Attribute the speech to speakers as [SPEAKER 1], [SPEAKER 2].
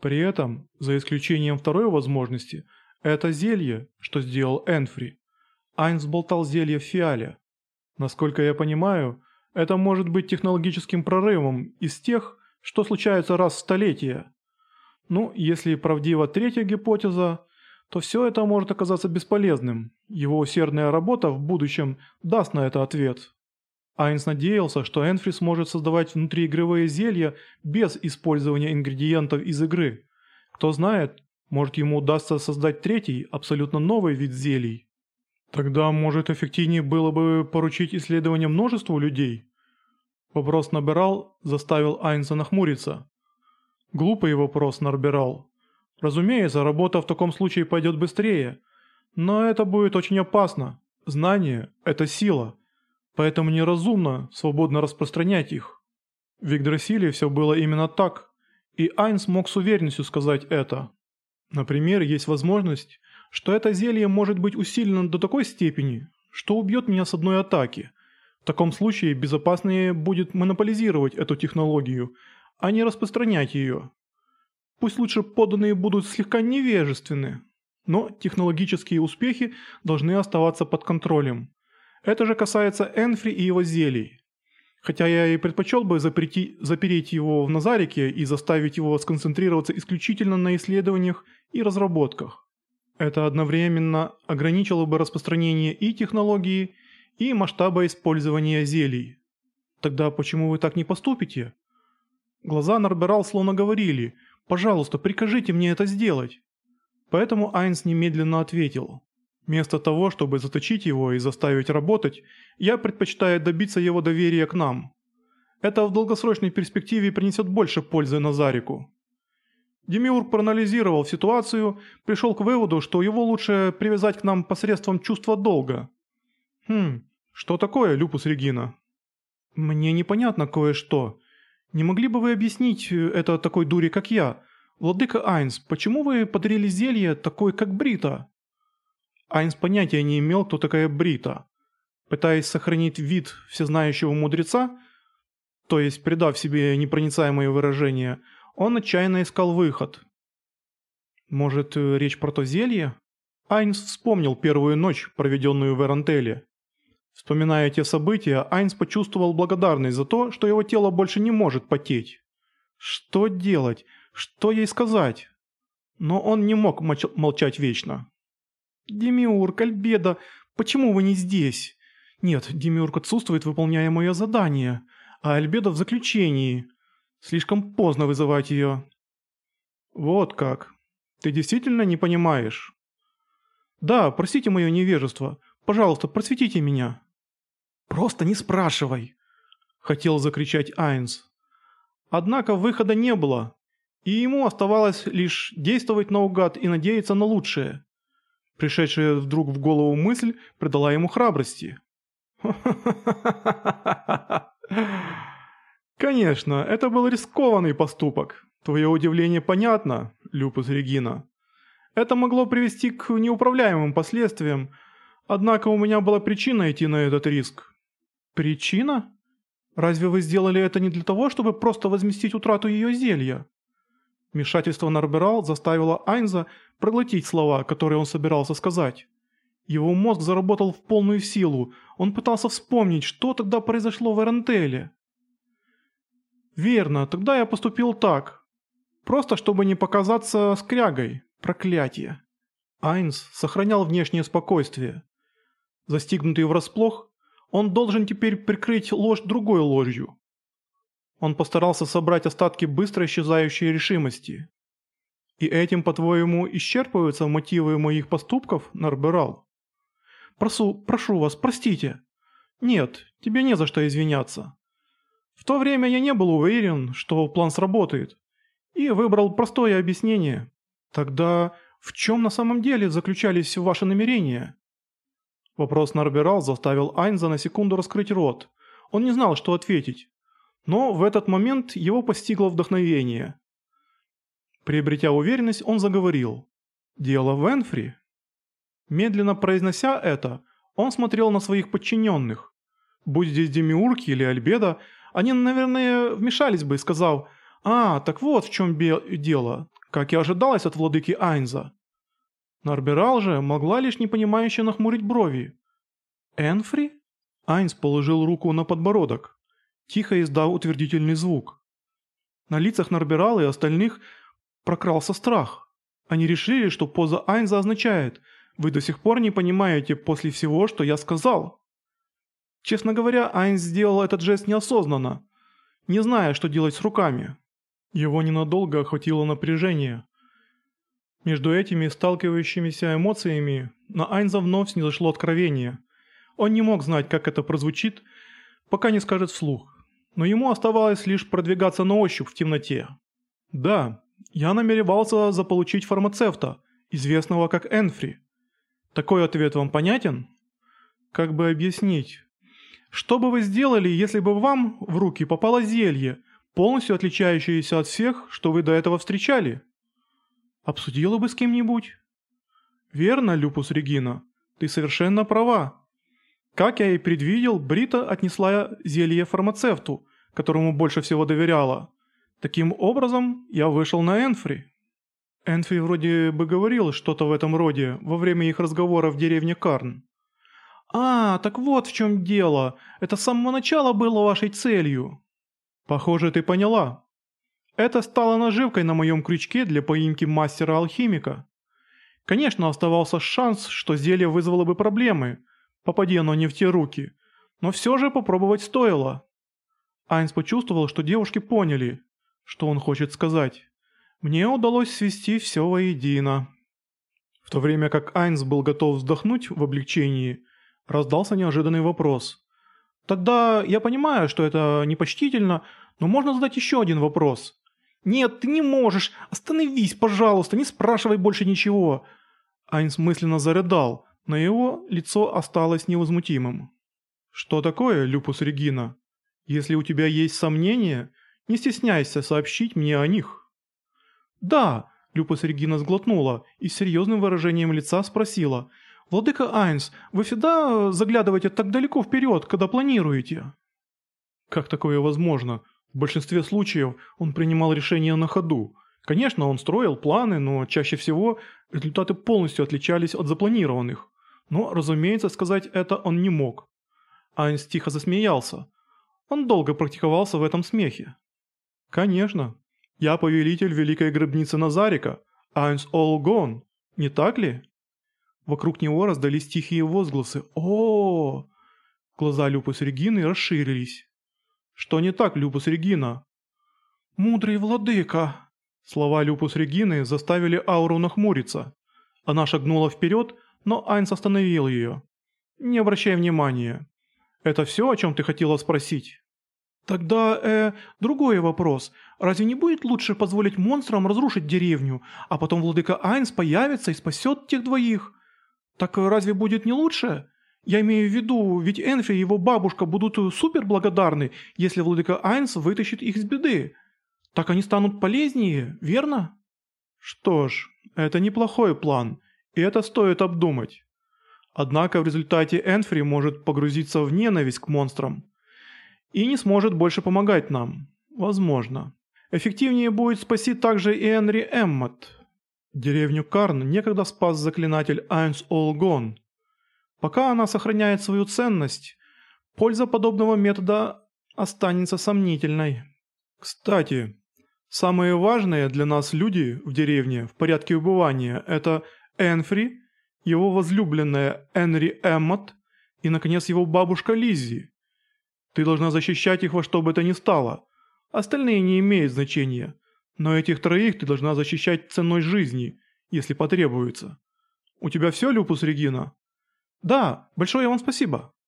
[SPEAKER 1] При этом, за исключением второй возможности, это зелье, что сделал Энфри. Айнс болтал зелье в фиале. Насколько я понимаю, это может быть технологическим прорывом из тех, что случаются раз в столетие. Ну, если правдива третья гипотеза, то все это может оказаться бесполезным. Его усердная работа в будущем даст на это ответ. Айнс надеялся, что Энфри сможет создавать внутриигровые зелья без использования ингредиентов из игры. Кто знает, может ему удастся создать третий, абсолютно новый вид зелий. Тогда, может, эффективнее было бы поручить исследование множеству людей? Вопрос Набирал заставил Айнса нахмуриться. Глупый вопрос, Нарбирал. Разумеется, работа в таком случае пойдет быстрее, но это будет очень опасно. Знание – это сила, поэтому неразумно свободно распространять их. В Игдрасиле все было именно так, и Айнс мог с уверенностью сказать это. Например, есть возможность, что это зелье может быть усилено до такой степени, что убьет меня с одной атаки. В таком случае безопаснее будет монополизировать эту технологию, а не распространять ее. Пусть лучше подданные будут слегка невежественны, но технологические успехи должны оставаться под контролем. Это же касается Энфри и его зелий. Хотя я и предпочел бы запрети, запереть его в Назарике и заставить его сконцентрироваться исключительно на исследованиях и разработках. Это одновременно ограничило бы распространение и технологии, и масштаба использования зелий. Тогда почему вы так не поступите? Глаза Нарберал словно говорили «Пожалуйста, прикажите мне это сделать». Поэтому Айнс немедленно ответил Вместо того, чтобы заточить его и заставить работать, я предпочитаю добиться его доверия к нам. Это в долгосрочной перспективе принесет больше пользы Назарику. Демиург проанализировал ситуацию, пришел к выводу, что его лучше привязать к нам посредством чувства долга. Хм, что такое, Люпус Регина? Мне непонятно кое-что. Не могли бы вы объяснить это такой дури, как я? Владыка Айнс, почему вы подарили зелье такой, как Брита? Айнс понятия не имел, кто такая Брита. Пытаясь сохранить вид всезнающего мудреца, то есть придав себе непроницаемые выражения, он отчаянно искал выход. Может, речь про то зелье? Айнс вспомнил первую ночь, проведенную в Эрантеле. Вспоминая те события, Айнс почувствовал благодарность за то, что его тело больше не может потеть. Что делать? Что ей сказать? Но он не мог молчать вечно. «Демиург, Альбедо, почему вы не здесь?» «Нет, Демиург отсутствует, выполняя мое задание, а Альбедо в заключении. Слишком поздно вызывать ее». «Вот как. Ты действительно не понимаешь?» «Да, простите мое невежество. Пожалуйста, просветите меня». «Просто не спрашивай!» – хотел закричать Айнс. Однако выхода не было, и ему оставалось лишь действовать наугад и надеяться на лучшее. Пришедшая вдруг в голову мысль придала ему храбрости. «Конечно, это был рискованный поступок. Твое удивление понятно, Люпус Регина. Это могло привести к неуправляемым последствиям, однако у меня была причина идти на этот риск». «Причина? Разве вы сделали это не для того, чтобы просто возместить утрату ее зелья?» Вмешательство Нарберал заставило Айнза проглотить слова, которые он собирался сказать. Его мозг заработал в полную силу, он пытался вспомнить, что тогда произошло в Эрентеле. «Верно, тогда я поступил так. Просто чтобы не показаться скрягой. Проклятие». Айнс сохранял внешнее спокойствие. Застигнутый врасплох, он должен теперь прикрыть ложь другой ложью. Он постарался собрать остатки быстро исчезающей решимости. И этим, по-твоему, исчерпываются мотивы моих поступков, Нарберал? Прошу, прошу вас, простите. Нет, тебе не за что извиняться. В то время я не был уверен, что план сработает, и выбрал простое объяснение. Тогда в чем на самом деле заключались ваши намерения? Вопрос Нарберал заставил Айнза на секунду раскрыть рот. Он не знал, что ответить. Но в этот момент его постигло вдохновение. Приобретя уверенность, он заговорил. «Дело в Энфри». Медленно произнося это, он смотрел на своих подчиненных. Будь здесь Демиурки или Альбеда, они, наверное, вмешались бы, сказав «А, так вот в чем дело. как и ожидалось от владыки Айнза. Нарбирал же могла лишь непонимающе нахмурить брови. «Энфри?» Айнс положил руку на подбородок, тихо издав утвердительный звук. На лицах Нарбирала и остальных прокрался страх. Они решили, что поза Айнза означает «Вы до сих пор не понимаете после всего, что я сказал». Честно говоря, Айнс сделал этот жест неосознанно, не зная, что делать с руками. Его ненадолго охватило напряжение. Между этими сталкивающимися эмоциями на Айнза вновь снизошло откровение. Он не мог знать, как это прозвучит, пока не скажет вслух. Но ему оставалось лишь продвигаться на ощупь в темноте. Да, я намеревался заполучить фармацевта, известного как Энфри. Такой ответ вам понятен? Как бы объяснить? Что бы вы сделали, если бы вам в руки попало зелье, полностью отличающееся от всех, что вы до этого встречали? Обсудила бы с кем-нибудь? Верно, Люпус Регина, ты совершенно права. Как я и предвидел, Брита отнесла зелье фармацевту, которому больше всего доверяла. Таким образом, я вышел на Энфри. Энфри вроде бы говорил что-то в этом роде во время их разговора в деревне Карн. «А, так вот в чем дело. Это с самого начала было вашей целью». «Похоже, ты поняла. Это стало наживкой на моем крючке для поимки мастера-алхимика. Конечно, оставался шанс, что зелье вызвало бы проблемы, попади оно не в те руки, но все же попробовать стоило». Айнс почувствовал, что девушки поняли, что он хочет сказать. Мне удалось свести все воедино. В то время как Айнс был готов вздохнуть в облегчении, раздался неожиданный вопрос. «Тогда я понимаю, что это непочтительно, но можно задать еще один вопрос». «Нет, ты не можешь! Остановись, пожалуйста, не спрашивай больше ничего!» Айнс мысленно зарыдал, но его лицо осталось невозмутимым. «Что такое, Люпус Регина? Если у тебя есть сомнения, не стесняйся сообщить мне о них». «Да», – Люпус Регина сглотнула и с серьезным выражением лица спросила. «Владыка Айнс, вы всегда заглядываете так далеко вперед, когда планируете?» «Как такое возможно? В большинстве случаев он принимал решения на ходу. Конечно, он строил планы, но чаще всего результаты полностью отличались от запланированных. Но, разумеется, сказать это он не мог. Айнс тихо засмеялся. Он долго практиковался в этом смехе. «Конечно. Я повелитель Великой Гробницы Назарика, Айнс Олгон, не так ли?» Вокруг него раздались тихие возгласы. -о, -о Глаза Люпус Регины расширились. «Что не так, Люпус Регина?» «Мудрый владыка!» Слова Люпус Регины заставили Ауру нахмуриться. Она шагнула вперед, но Айнс остановил ее. «Не обращай внимания. Это все, о чем ты хотела спросить?» «Тогда, э, другой вопрос. Разве не будет лучше позволить монстрам разрушить деревню, а потом владыка Айнс появится и спасет тех двоих? Так разве будет не лучше? Я имею в виду, ведь Энфи и его бабушка будут супер благодарны, если владыка Айнс вытащит их из беды. Так они станут полезнее, верно?» «Что ж, это неплохой план, и это стоит обдумать. Однако в результате Энфри может погрузиться в ненависть к монстрам» и не сможет больше помогать нам. Возможно. Эффективнее будет спасти также и Энри Эммот. Деревню Карн некогда спас заклинатель Айнс Олгон. Пока она сохраняет свою ценность, польза подобного метода останется сомнительной. Кстати, самые важные для нас люди в деревне в порядке убывания – это Энфри, его возлюбленная Энри Эммот и, наконец, его бабушка Лиззи. Ты должна защищать их во что бы то ни стало. Остальные не имеют значения. Но этих троих ты должна защищать ценой жизни, если потребуется. У тебя все, Люпус Регина? Да, большое вам спасибо.